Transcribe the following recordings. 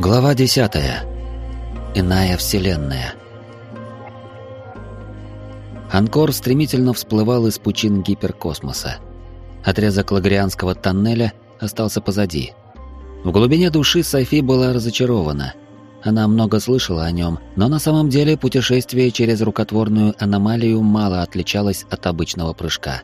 Глава 10. Иная вселенная. Анкор стремительно всплывал из пучин гиперкосмоса. Отрезок лагрианского тоннеля остался позади. В глубине души Софи была разочарована. Она много слышала о нем, но на самом деле путешествие через рукотворную аномалию мало отличалось от обычного прыжка.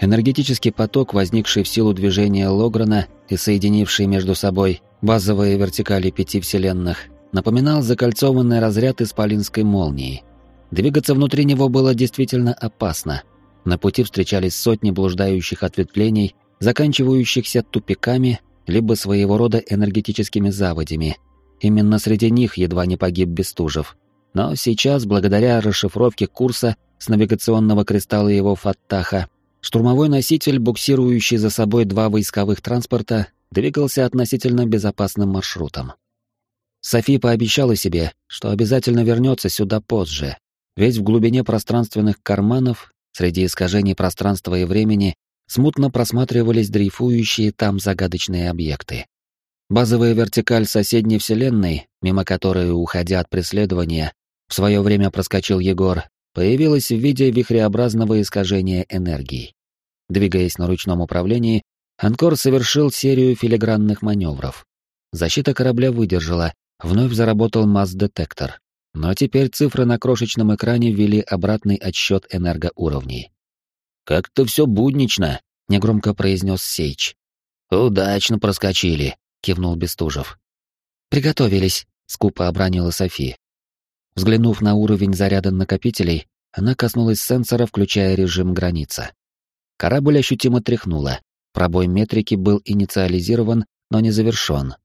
Энергетический поток, возникший в силу движения Лограна и соединивший между собой базовые вертикали пяти вселенных, напоминал закольцованный разряд исполинской молнии. Двигаться внутри него было действительно опасно. На пути встречались сотни блуждающих ответвлений, заканчивающихся тупиками, либо своего рода энергетическими заводями. Именно среди них едва не погиб Бестужев. Но сейчас, благодаря расшифровке курса с навигационного кристалла его Фаттаха, Штурмовой носитель, буксирующий за собой два войсковых транспорта, двигался относительно безопасным маршрутом. Софи пообещала себе, что обязательно вернется сюда позже, ведь в глубине пространственных карманов, среди искажений пространства и времени, смутно просматривались дрейфующие там загадочные объекты. Базовая вертикаль соседней вселенной, мимо которой, уходя от преследования, в свое время проскочил Егор, появилась в виде вихреобразного искажения энергии. Двигаясь на ручном управлении, Анкор совершил серию филигранных маневров. Защита корабля выдержала, вновь заработал масс-детектор. Но теперь цифры на крошечном экране ввели обратный отсчет энергоуровней. «Как-то все буднично», — негромко произнес Сейч. «Удачно проскочили», — кивнул Бестужев. «Приготовились», — скупо обронила Софи. Взглянув на уровень заряда накопителей, она коснулась сенсора, включая режим граница. Корабль ощутимо тряхнуло. Пробой метрики был инициализирован, но не завершен.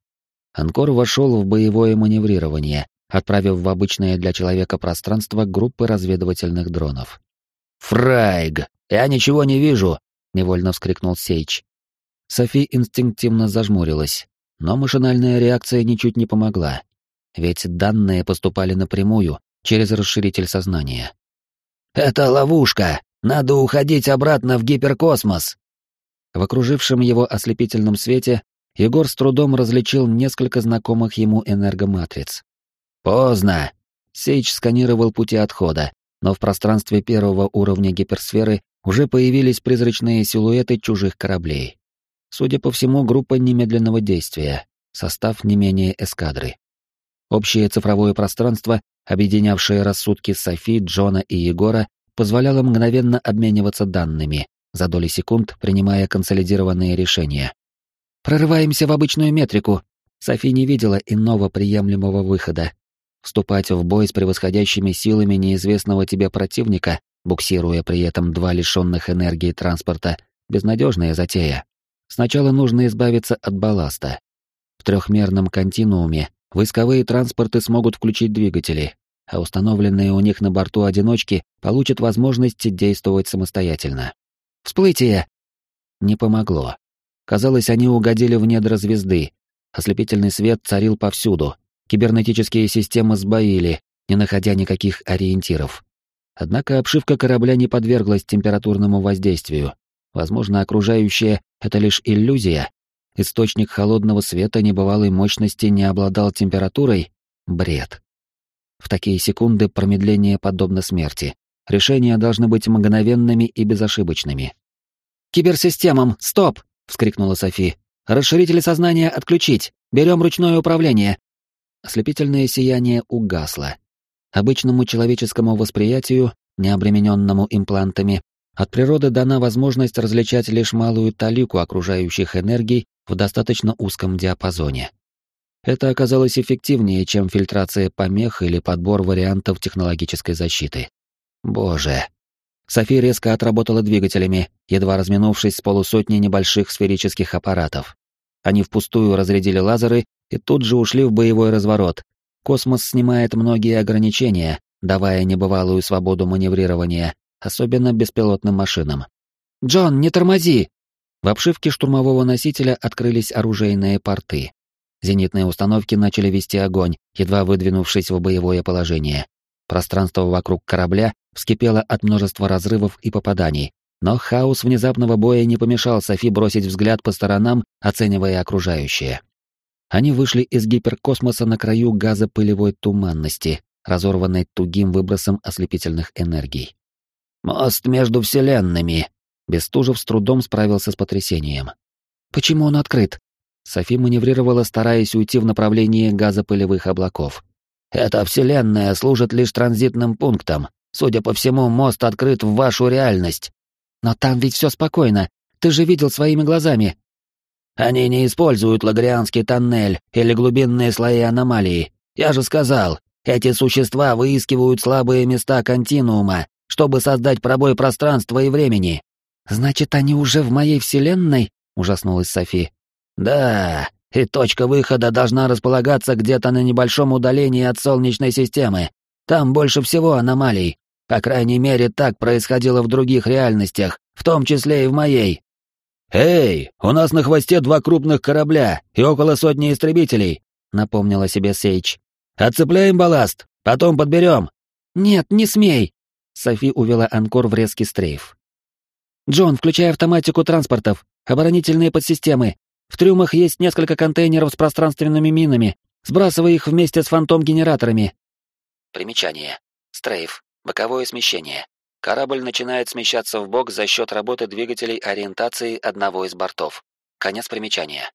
Анкор вошел в боевое маневрирование, отправив в обычное для человека пространство группы разведывательных дронов. «Фрайг! Я ничего не вижу!» — невольно вскрикнул Сейч. Софи инстинктивно зажмурилась, но машинальная реакция ничуть не помогла ведь данные поступали напрямую, через расширитель сознания. «Это ловушка! Надо уходить обратно в гиперкосмос!» В окружившем его ослепительном свете Егор с трудом различил несколько знакомых ему энергоматриц. «Поздно!» Сейч сканировал пути отхода, но в пространстве первого уровня гиперсферы уже появились призрачные силуэты чужих кораблей. Судя по всему, группа немедленного действия, состав не менее эскадры. Общее цифровое пространство, объединявшее рассудки Софи, Джона и Егора, позволяло мгновенно обмениваться данными, за доли секунд принимая консолидированные решения. «Прорываемся в обычную метрику». Софи не видела иного приемлемого выхода. Вступать в бой с превосходящими силами неизвестного тебе противника, буксируя при этом два лишенных энергии транспорта, безнадежная затея. Сначала нужно избавиться от балласта. В трехмерном континууме Войсковые транспорты смогут включить двигатели, а установленные у них на борту одиночки получат возможность действовать самостоятельно. «Всплытие!» Не помогло. Казалось, они угодили в недра звезды. Ослепительный свет царил повсюду. Кибернетические системы сбоили, не находя никаких ориентиров. Однако обшивка корабля не подверглась температурному воздействию. Возможно, окружающее — это лишь иллюзия, источник холодного света небывалой мощности не обладал температурой — бред. В такие секунды промедление подобно смерти. Решения должны быть мгновенными и безошибочными. «Киберсистемам, стоп!» — вскрикнула Софи. «Расширители сознания отключить! Берем ручное управление!» Ослепительное сияние угасло. Обычному человеческому восприятию, не обремененному имплантами, от природы дана возможность различать лишь малую талику окружающих энергий в достаточно узком диапазоне. Это оказалось эффективнее, чем фильтрация помех или подбор вариантов технологической защиты. Боже. Софи резко отработала двигателями, едва разминувшись с полусотней небольших сферических аппаратов. Они впустую разрядили лазеры и тут же ушли в боевой разворот. Космос снимает многие ограничения, давая небывалую свободу маневрирования, особенно беспилотным машинам. «Джон, не тормози!» В обшивке штурмового носителя открылись оружейные порты. Зенитные установки начали вести огонь, едва выдвинувшись в боевое положение. Пространство вокруг корабля вскипело от множества разрывов и попаданий, но хаос внезапного боя не помешал Софи бросить взгляд по сторонам, оценивая окружающее. Они вышли из гиперкосмоса на краю газопылевой туманности, разорванной тугим выбросом ослепительных энергий. «Мост между вселенными!» Бестужев с трудом справился с потрясением. «Почему он открыт?» Софи маневрировала, стараясь уйти в направлении газопылевых облаков. «Эта вселенная служит лишь транзитным пунктом. Судя по всему, мост открыт в вашу реальность». «Но там ведь все спокойно. Ты же видел своими глазами». «Они не используют лагрианский тоннель или глубинные слои аномалии. Я же сказал, эти существа выискивают слабые места континуума, чтобы создать пробой пространства и времени». «Значит, они уже в моей вселенной?» — ужаснулась Софи. «Да, и точка выхода должна располагаться где-то на небольшом удалении от Солнечной системы. Там больше всего аномалий. По крайней мере, так происходило в других реальностях, в том числе и в моей. «Эй, у нас на хвосте два крупных корабля и около сотни истребителей», — напомнила себе Сейч. «Отцепляем балласт, потом подберем». «Нет, не смей!» Софи увела Анкор в резкий стрейф. «Джон, включай автоматику транспортов, оборонительные подсистемы, в трюмах есть несколько контейнеров с пространственными минами. Сбрасывай их вместе с фантом-генераторами. Примечание. Стрейф. Боковое смещение. Корабль начинает смещаться в бок за счет работы двигателей ориентации одного из бортов. Конец примечания.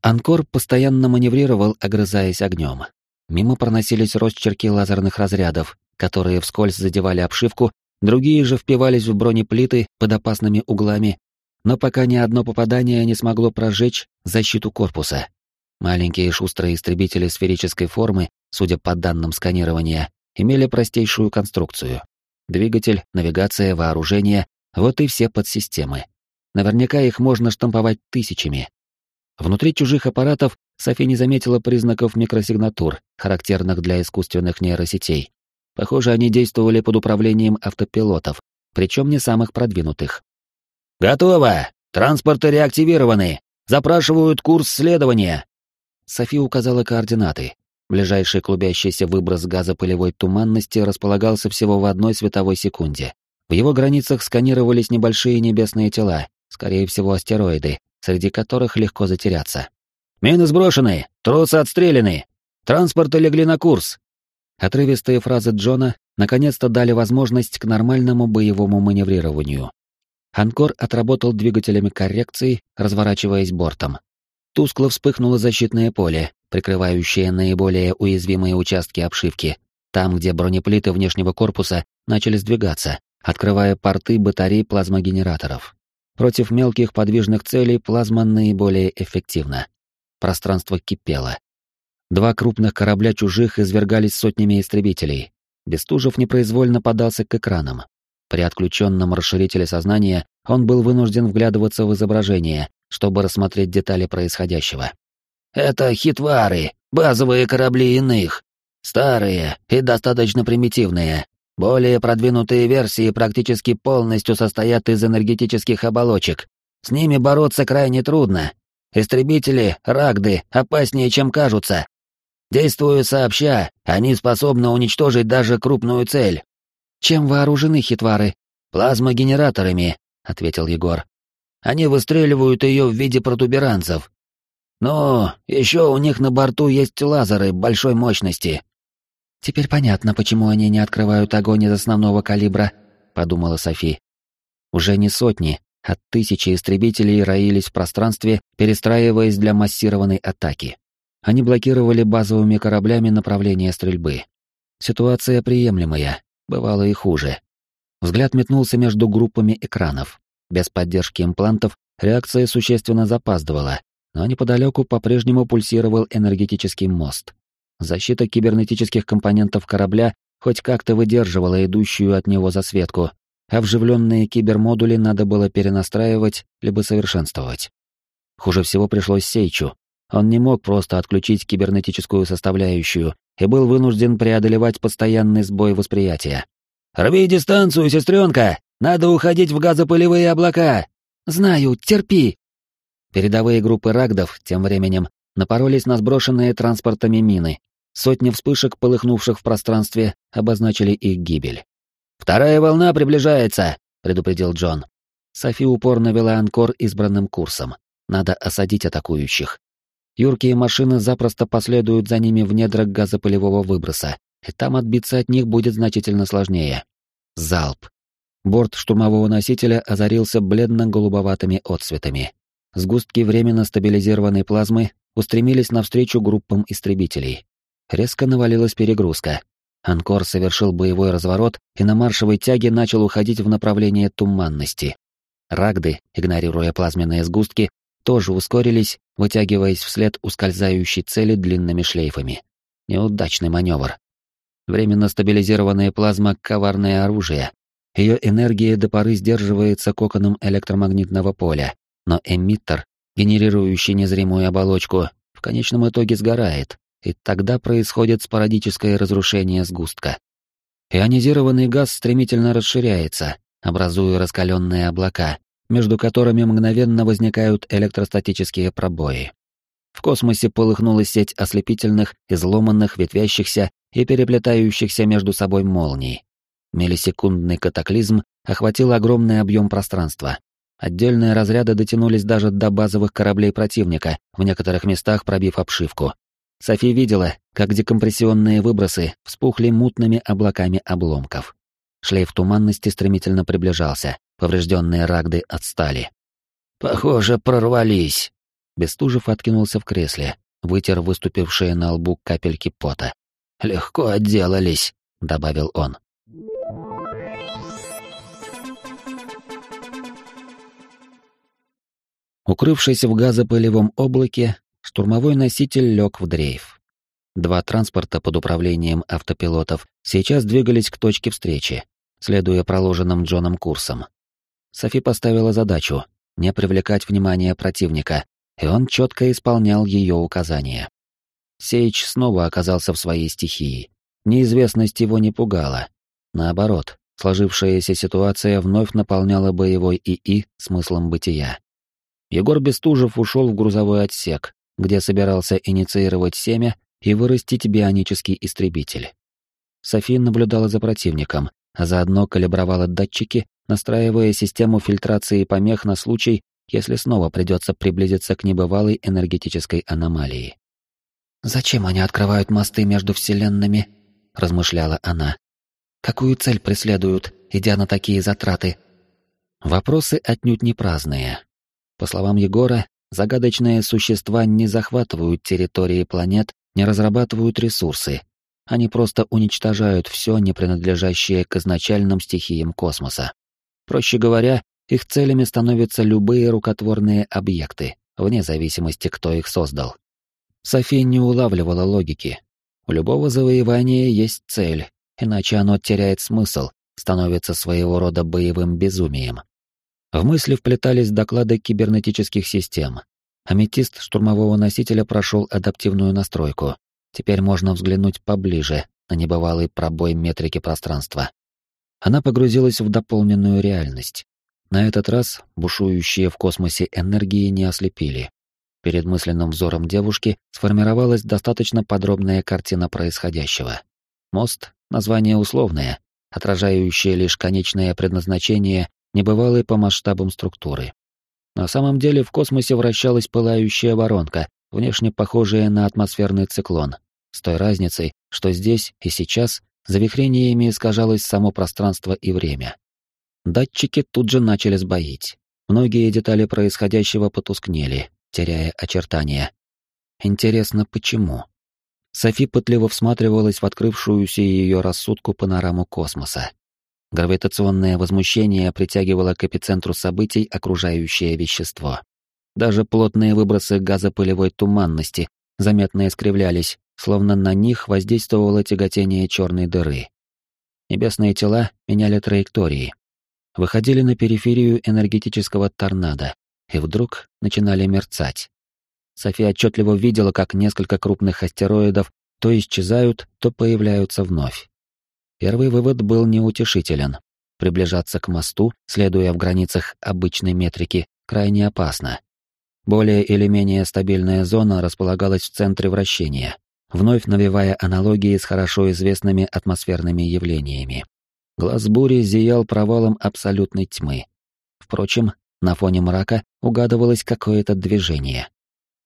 Анкор постоянно маневрировал, огрызаясь огнем. Мимо проносились росчерки лазерных разрядов, которые вскользь задевали обшивку, другие же впивались в бронеплиты под опасными углами но пока ни одно попадание не смогло прожечь защиту корпуса. Маленькие шустрые истребители сферической формы, судя по данным сканирования, имели простейшую конструкцию. Двигатель, навигация, вооружение — вот и все подсистемы. Наверняка их можно штамповать тысячами. Внутри чужих аппаратов Софи не заметила признаков микросигнатур, характерных для искусственных нейросетей. Похоже, они действовали под управлением автопилотов, причем не самых продвинутых. «Готово! Транспорты реактивированы! Запрашивают курс следования!» Софи указала координаты. Ближайший клубящийся выброс газопылевой туманности располагался всего в одной световой секунде. В его границах сканировались небольшие небесные тела, скорее всего астероиды, среди которых легко затеряться. «Мины сброшены! Тросы отстреляны! Транспорты легли на курс!» Отрывистые фразы Джона наконец-то дали возможность к нормальному боевому маневрированию. Анкор отработал двигателями коррекции, разворачиваясь бортом. Тускло вспыхнуло защитное поле, прикрывающее наиболее уязвимые участки обшивки, там, где бронеплиты внешнего корпуса начали сдвигаться, открывая порты батарей плазмогенераторов. Против мелких подвижных целей плазма наиболее эффективна. Пространство кипело. Два крупных корабля чужих извергались сотнями истребителей. Бестужев непроизвольно подался к экранам. При отключенном расширителе сознания он был вынужден вглядываться в изображение, чтобы рассмотреть детали происходящего. «Это хитвары, базовые корабли иных. Старые и достаточно примитивные. Более продвинутые версии практически полностью состоят из энергетических оболочек. С ними бороться крайне трудно. Истребители, рагды, опаснее, чем кажутся. Действуя сообща, они способны уничтожить даже крупную цель, чем вооружены хитвары? Плазмогенераторами, ответил Егор. Они выстреливают ее в виде протуберанцев. Но еще у них на борту есть лазеры большой мощности. Теперь понятно, почему они не открывают огонь из основного калибра, подумала Софи. Уже не сотни, а тысячи истребителей роились в пространстве, перестраиваясь для массированной атаки. Они блокировали базовыми кораблями направление стрельбы. Ситуация приемлемая, Бывало и хуже. Взгляд метнулся между группами экранов. Без поддержки имплантов реакция существенно запаздывала, но неподалеку по-прежнему пульсировал энергетический мост. Защита кибернетических компонентов корабля хоть как-то выдерживала идущую от него засветку, а вживленные кибермодули надо было перенастраивать либо совершенствовать. Хуже всего пришлось Сейчу. Он не мог просто отключить кибернетическую составляющую, и был вынужден преодолевать постоянный сбой восприятия. «Рви дистанцию, сестренка! Надо уходить в газопылевые облака!» «Знаю, терпи!» Передовые группы рагдов, тем временем, напоролись на сброшенные транспортами мины. Сотни вспышек, полыхнувших в пространстве, обозначили их гибель. «Вторая волна приближается!» — предупредил Джон. Софи упорно вела анкор избранным курсом. Надо осадить атакующих. Юркие машины запросто последуют за ними в недра газопылевого выброса, и там отбиться от них будет значительно сложнее. Залп. Борт штурмового носителя озарился бледно-голубоватыми отсветами. Сгустки временно стабилизированной плазмы устремились навстречу группам истребителей. Резко навалилась перегрузка. Анкор совершил боевой разворот и на маршевой тяге начал уходить в направление туманности. Рагды, игнорируя плазменные сгустки, тоже ускорились, вытягиваясь вслед ускользающей цели длинными шлейфами. Неудачный маневр. Временно стабилизированная плазма — коварное оружие. Ее энергия до поры сдерживается коконом электромагнитного поля, но эмиттер, генерирующий незримую оболочку, в конечном итоге сгорает, и тогда происходит спорадическое разрушение сгустка. Ионизированный газ стремительно расширяется, образуя раскаленные облака, между которыми мгновенно возникают электростатические пробои. В космосе полыхнула сеть ослепительных, изломанных, ветвящихся и переплетающихся между собой молний. Миллисекундный катаклизм охватил огромный объем пространства. Отдельные разряды дотянулись даже до базовых кораблей противника, в некоторых местах пробив обшивку. Софи видела, как декомпрессионные выбросы вспухли мутными облаками обломков. Шлейф туманности стремительно приближался, поврежденные рагды отстали. «Похоже, прорвались!» Бестужев откинулся в кресле, вытер выступившие на лбу капельки пота. «Легко отделались», — добавил он. Укрывшись в газопылевом облаке, штурмовой носитель лег в дрейф. Два транспорта под управлением автопилотов сейчас двигались к точке встречи, следуя проложенным Джоном курсом. Софи поставила задачу — не привлекать внимание противника, и он четко исполнял ее указания. Сейч снова оказался в своей стихии. Неизвестность его не пугала. Наоборот, сложившаяся ситуация вновь наполняла боевой ИИ смыслом бытия. Егор Бестужев ушел в грузовой отсек, где собирался инициировать семя и вырастить бионический истребитель. София наблюдала за противником, а заодно калибровала датчики, настраивая систему фильтрации помех на случай, если снова придется приблизиться к небывалой энергетической аномалии. «Зачем они открывают мосты между вселенными?» — размышляла она. «Какую цель преследуют, идя на такие затраты?» Вопросы отнюдь не праздные. По словам Егора, загадочные существа не захватывают территории планет, не разрабатывают ресурсы. Они просто уничтожают все, не принадлежащее к изначальным стихиям космоса. Проще говоря, их целями становятся любые рукотворные объекты, вне зависимости, кто их создал. София не улавливала логики. У любого завоевания есть цель, иначе оно теряет смысл, становится своего рода боевым безумием. В мысли вплетались доклады кибернетических систем. Аметист штурмового носителя прошел адаптивную настройку. Теперь можно взглянуть поближе на небывалый пробой метрики пространства. Она погрузилась в дополненную реальность. На этот раз бушующие в космосе энергии не ослепили. Перед мысленным взором девушки сформировалась достаточно подробная картина происходящего. Мост — название условное, отражающее лишь конечное предназначение небывалой по масштабам структуры. На самом деле в космосе вращалась пылающая воронка, внешне похожая на атмосферный циклон, с той разницей, что здесь и сейчас завихрениями искажалось само пространство и время. Датчики тут же начали сбоить. Многие детали происходящего потускнели, теряя очертания. Интересно, почему? Софи пытливо всматривалась в открывшуюся ее рассудку панораму космоса. Гравитационное возмущение притягивало к эпицентру событий окружающее вещество. Даже плотные выбросы газопылевой туманности заметно искривлялись, словно на них воздействовало тяготение черной дыры. Небесные тела меняли траектории, выходили на периферию энергетического торнадо и вдруг начинали мерцать. София отчетливо видела, как несколько крупных астероидов то исчезают, то появляются вновь. Первый вывод был неутешителен. Приближаться к мосту, следуя в границах обычной метрики, крайне опасно. Более или менее стабильная зона располагалась в центре вращения, вновь навевая аналогии с хорошо известными атмосферными явлениями. Глаз бури зиял провалом абсолютной тьмы. Впрочем, на фоне мрака угадывалось какое-то движение.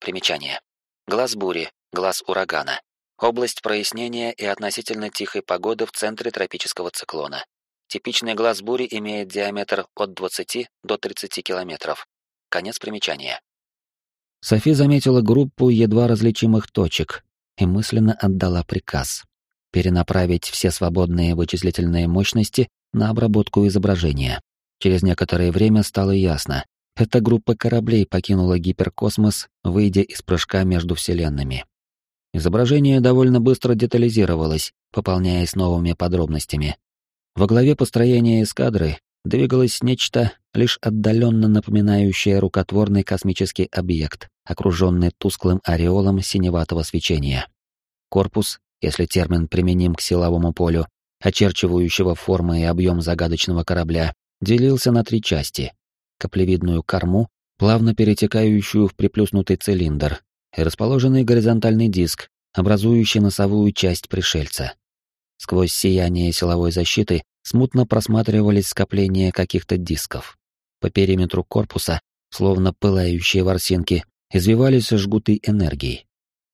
Примечание. Глаз бури, глаз урагана. Область прояснения и относительно тихой погоды в центре тропического циклона. Типичный глаз бури имеет диаметр от 20 до 30 километров. Конец примечания. Софи заметила группу едва различимых точек и мысленно отдала приказ перенаправить все свободные вычислительные мощности на обработку изображения. Через некоторое время стало ясно, эта группа кораблей покинула гиперкосмос, выйдя из прыжка между вселенными. Изображение довольно быстро детализировалось, пополняясь новыми подробностями. Во главе построения эскадры двигалось нечто, лишь отдаленно напоминающее рукотворный космический объект, окруженный тусклым ореолом синеватого свечения. Корпус, если термин применим к силовому полю, очерчивающего формы и объем загадочного корабля, делился на три части. Каплевидную корму, плавно перетекающую в приплюснутый цилиндр, и расположенный горизонтальный диск, образующий носовую часть пришельца. Сквозь сияние силовой защиты смутно просматривались скопления каких-то дисков. По периметру корпуса, словно пылающие ворсинки, извивались жгуты энергии.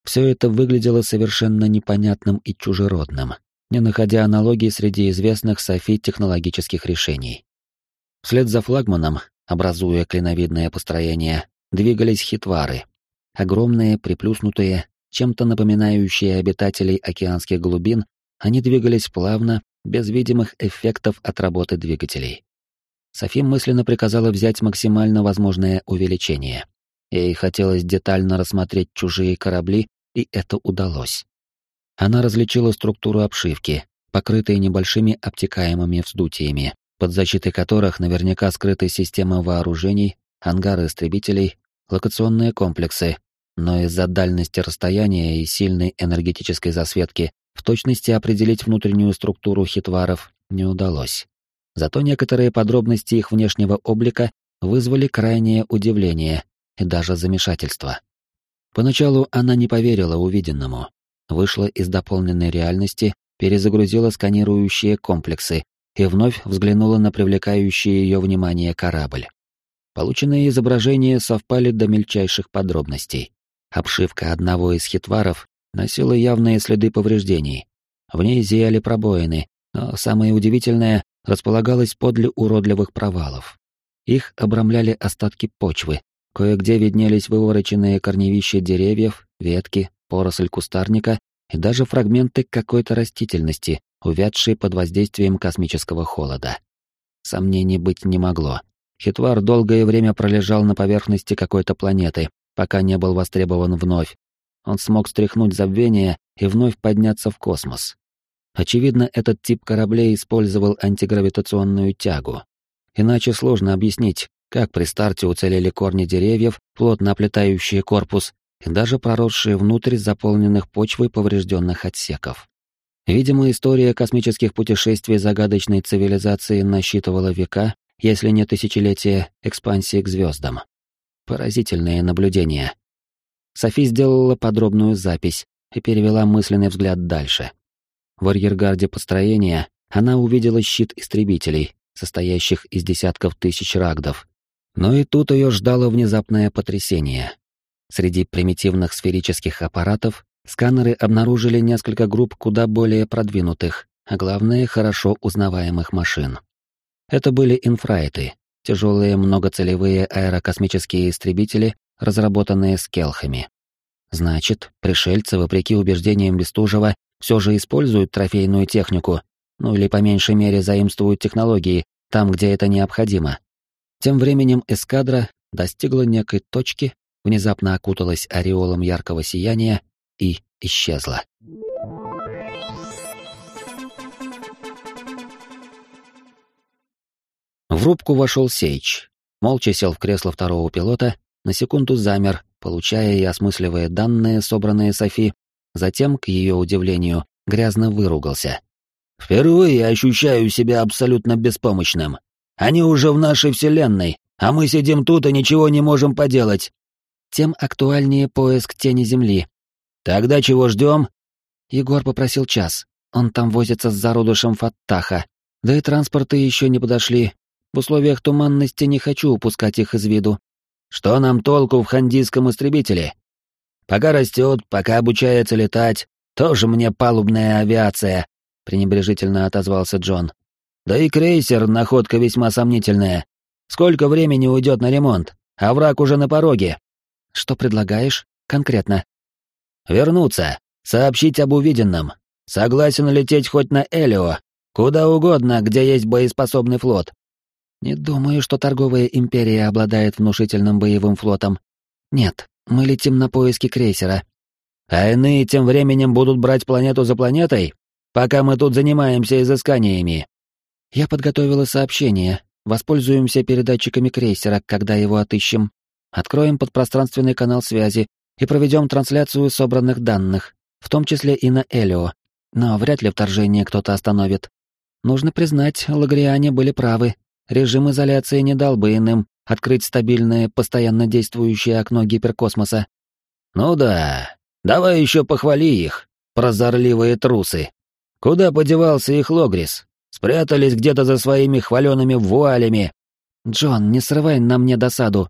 Все это выглядело совершенно непонятным и чужеродным, не находя аналогии среди известных Софи технологических решений. Вслед за флагманом, образуя клиновидное построение, двигались хитвары. Огромные, приплюснутые, чем-то напоминающие обитателей океанских глубин, они двигались плавно, без видимых эффектов от работы двигателей. Софи мысленно приказала взять максимально возможное увеличение. Ей хотелось детально рассмотреть чужие корабли, и это удалось. Она различила структуру обшивки, покрытые небольшими обтекаемыми вздутиями, под защитой которых наверняка скрыты системы вооружений, ангары истребителей, локационные комплексы, но из-за дальности расстояния и сильной энергетической засветки в точности определить внутреннюю структуру хитваров не удалось. Зато некоторые подробности их внешнего облика вызвали крайнее удивление и даже замешательство. Поначалу она не поверила увиденному, вышла из дополненной реальности, перезагрузила сканирующие комплексы и вновь взглянула на привлекающий ее внимание корабль. Полученные изображения совпали до мельчайших подробностей. Обшивка одного из хитваров носила явные следы повреждений. В ней зияли пробоины, но самое удивительное располагалось подле уродливых провалов. Их обрамляли остатки почвы, кое-где виднелись вывороченные корневища деревьев, ветки, поросль кустарника и даже фрагменты какой-то растительности, увядшей под воздействием космического холода. Сомнений быть не могло. Хитвар долгое время пролежал на поверхности какой-то планеты, пока не был востребован вновь. Он смог стряхнуть забвение и вновь подняться в космос. Очевидно, этот тип кораблей использовал антигравитационную тягу. Иначе сложно объяснить, как при старте уцелели корни деревьев, плотно оплетающие корпус, и даже проросшие внутрь заполненных почвой поврежденных отсеков. Видимо, история космических путешествий загадочной цивилизации насчитывала века, если не тысячелетия экспансии к звездам. Поразительные наблюдения. Софи сделала подробную запись и перевела мысленный взгляд дальше. В арьергарде построения она увидела щит истребителей, состоящих из десятков тысяч рагдов. Но и тут ее ждало внезапное потрясение. Среди примитивных сферических аппаратов сканеры обнаружили несколько групп куда более продвинутых, а главное, хорошо узнаваемых машин. Это были инфрайты, тяжелые многоцелевые аэрокосмические истребители, разработанные скелхами. Значит, пришельцы, вопреки убеждениям Бестужева, все же используют трофейную технику, ну или по меньшей мере заимствуют технологии там, где это необходимо. Тем временем эскадра достигла некой точки, внезапно окуталась ореолом яркого сияния и исчезла. В рубку вошел Сейч. Молча сел в кресло второго пилота, на секунду замер, получая и осмысливая данные, собранные Софи, затем, к ее удивлению, грязно выругался. «Впервые ощущаю себя абсолютно беспомощным. Они уже в нашей вселенной, а мы сидим тут и ничего не можем поделать». Тем актуальнее поиск тени Земли. «Тогда чего ждем?» Егор попросил час. Он там возится с зародышем Фаттаха. Да и транспорты еще не подошли, в условиях туманности не хочу упускать их из виду. Что нам толку в хандийском истребителе? Пока растет, пока обучается летать, тоже мне палубная авиация», — пренебрежительно отозвался Джон. «Да и крейсер — находка весьма сомнительная. Сколько времени уйдет на ремонт, а враг уже на пороге?» «Что предлагаешь? Конкретно?» «Вернуться, сообщить об увиденном. Согласен лететь хоть на Элио, куда угодно, где есть боеспособный флот». «Не думаю, что торговая империя обладает внушительным боевым флотом. Нет, мы летим на поиски крейсера». «А иные тем временем будут брать планету за планетой, пока мы тут занимаемся изысканиями». «Я подготовила сообщение. Воспользуемся передатчиками крейсера, когда его отыщем. Откроем подпространственный канал связи и проведем трансляцию собранных данных, в том числе и на Элио. Но вряд ли вторжение кто-то остановит. Нужно признать, лагриане были правы. Режим изоляции не дал бы иным открыть стабильное, постоянно действующее окно гиперкосмоса. Ну да, давай еще похвали их, прозорливые трусы. Куда подевался их Логрис? Спрятались где-то за своими хваленными вуалями. Джон, не срывай на мне досаду.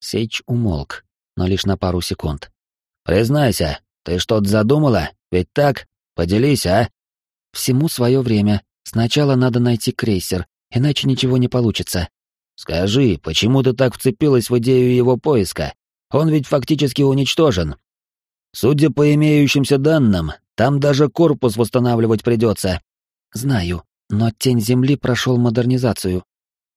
Сейч умолк, но лишь на пару секунд. Признайся, ты что-то задумала? Ведь так? Поделись, а? Всему свое время. Сначала надо найти крейсер, иначе ничего не получится. Скажи, почему ты так вцепилась в идею его поиска? Он ведь фактически уничтожен. Судя по имеющимся данным, там даже корпус восстанавливать придется. Знаю, но тень Земли прошел модернизацию.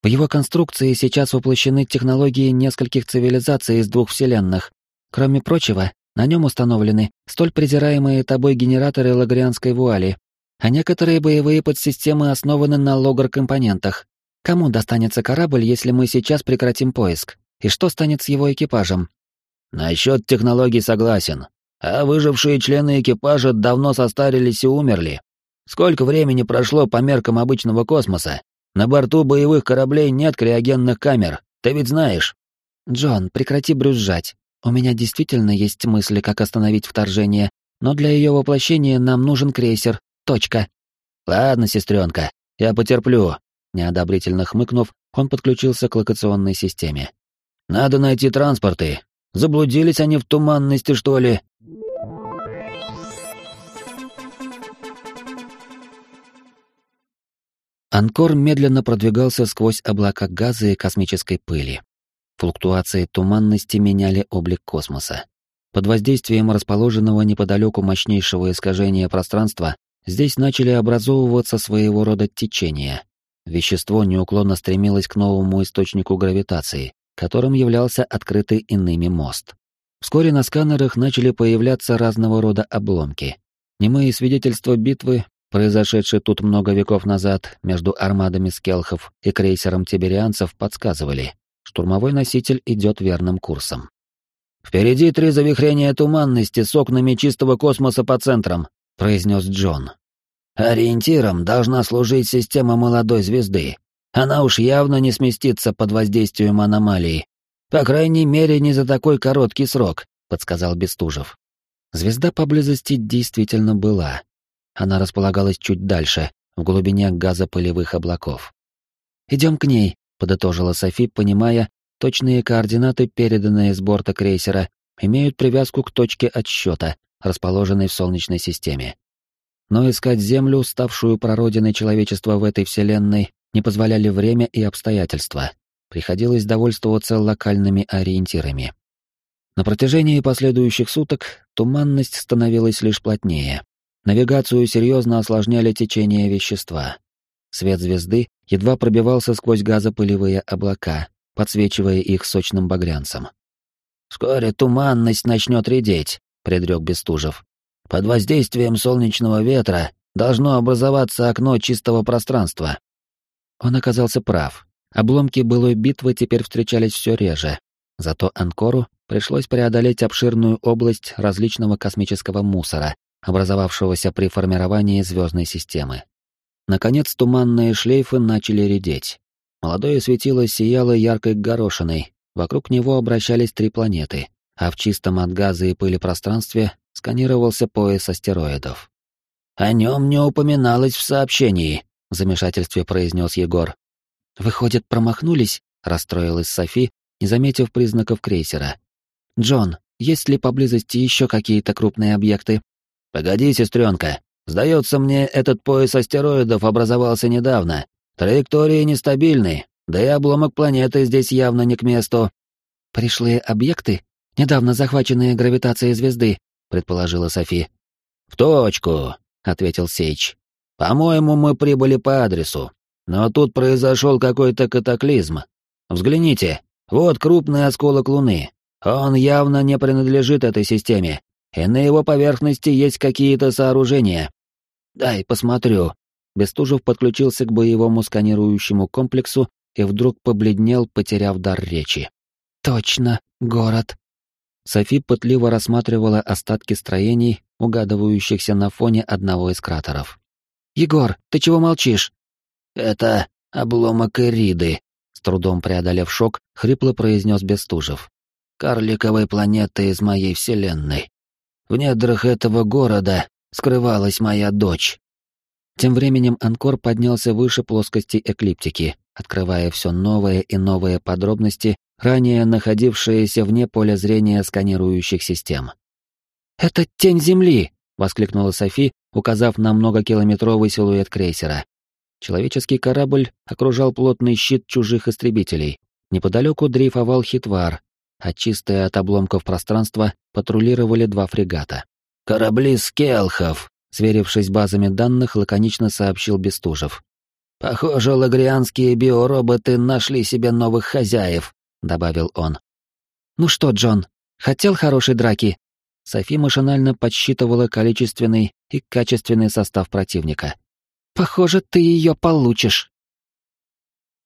В его конструкции сейчас воплощены технологии нескольких цивилизаций из двух вселенных. Кроме прочего, на нем установлены столь презираемые тобой генераторы лагрианской вуали, а некоторые боевые подсистемы основаны на логар-компонентах. Кому достанется корабль, если мы сейчас прекратим поиск? И что станет с его экипажем? Насчет технологий согласен. А выжившие члены экипажа давно состарились и умерли. Сколько времени прошло по меркам обычного космоса? На борту боевых кораблей нет криогенных камер, ты ведь знаешь. Джон, прекрати брюзжать. У меня действительно есть мысли, как остановить вторжение, но для ее воплощения нам нужен крейсер. Точка. Ладно, сестренка, я потерплю. Неодобрительно хмыкнув, он подключился к локационной системе. Надо найти транспорты. Заблудились они в туманности, что ли? Анкор медленно продвигался сквозь облака газа и космической пыли. Флуктуации туманности меняли облик космоса. Под воздействием расположенного неподалеку мощнейшего искажения пространства здесь начали образовываться своего рода течения. Вещество неуклонно стремилось к новому источнику гравитации, которым являлся открытый иными мост. Вскоре на сканерах начали появляться разного рода обломки. Немые свидетельства битвы произошедшие тут много веков назад между армадами скелхов и крейсером тиберианцев, подсказывали, штурмовой носитель идет верным курсом. «Впереди три завихрения туманности с окнами чистого космоса по центрам», — произнес Джон. «Ориентиром должна служить система молодой звезды. Она уж явно не сместится под воздействием аномалии. По крайней мере, не за такой короткий срок», — подсказал Бестужев. Звезда поблизости действительно была, она располагалась чуть дальше, в глубине газопылевых облаков. «Идем к ней», — подытожила Софи, понимая, точные координаты, переданные с борта крейсера, имеют привязку к точке отсчета, расположенной в Солнечной системе. Но искать Землю, ставшую прародиной человечества в этой вселенной, не позволяли время и обстоятельства. Приходилось довольствоваться локальными ориентирами. На протяжении последующих суток туманность становилась лишь плотнее. Навигацию серьезно осложняли течение вещества. Свет звезды едва пробивался сквозь газопылевые облака, подсвечивая их сочным багрянцем. «Вскоре туманность начнет редеть», — предрек Бестужев. «Под воздействием солнечного ветра должно образоваться окно чистого пространства». Он оказался прав. Обломки былой битвы теперь встречались все реже. Зато Анкору пришлось преодолеть обширную область различного космического мусора, образовавшегося при формировании звездной системы. Наконец туманные шлейфы начали редеть. Молодое светило сияло яркой горошиной, вокруг него обращались три планеты, а в чистом от газа и пыли пространстве сканировался пояс астероидов. «О нем не упоминалось в сообщении», — в замешательстве произнес Егор. «Выходит, промахнулись?» — расстроилась Софи, не заметив признаков крейсера. «Джон, есть ли поблизости еще какие-то крупные объекты? Погоди, сестренка. Сдается мне, этот пояс астероидов образовался недавно. Траектории нестабильны, да и обломок планеты здесь явно не к месту. Пришлые объекты, недавно захваченные гравитацией звезды, предположила Софи. В точку, ответил Сейч. По-моему, мы прибыли по адресу. Но тут произошел какой-то катаклизм. Взгляните, вот крупный осколок Луны. Он явно не принадлежит этой системе, и на его поверхности есть какие-то сооружения. Дай посмотрю. Бестужев подключился к боевому сканирующему комплексу и вдруг побледнел, потеряв дар речи. Точно, город. Софи пытливо рассматривала остатки строений, угадывающихся на фоне одного из кратеров. «Егор, ты чего молчишь?» «Это обломок Эриды», — с трудом преодолев шок, хрипло произнес Бестужев. «Карликовой планеты из моей вселенной. В недрах этого города скрывалась моя дочь». Тем временем Анкор поднялся выше плоскости эклиптики, открывая все новые и новые подробности, ранее находившиеся вне поля зрения сканирующих систем. «Это тень Земли!» — воскликнула Софи, указав на многокилометровый силуэт крейсера. Человеческий корабль окружал плотный щит чужих истребителей. Неподалеку дрейфовал хитвар, а чистое от обломков пространство патрулировали два фрегата. «Корабли Скелхов», — сверившись базами данных, лаконично сообщил Бестужев. «Похоже, лагрианские биороботы нашли себе новых хозяев», — добавил он. «Ну что, Джон, хотел хорошей драки?» Софи машинально подсчитывала количественный и качественный состав противника. Похоже, ты ее получишь.